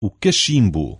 o cachimbo.